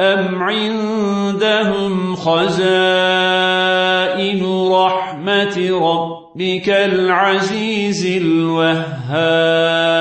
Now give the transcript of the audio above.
أم عندهم خزائن رحمة ربك العزيز الوهاب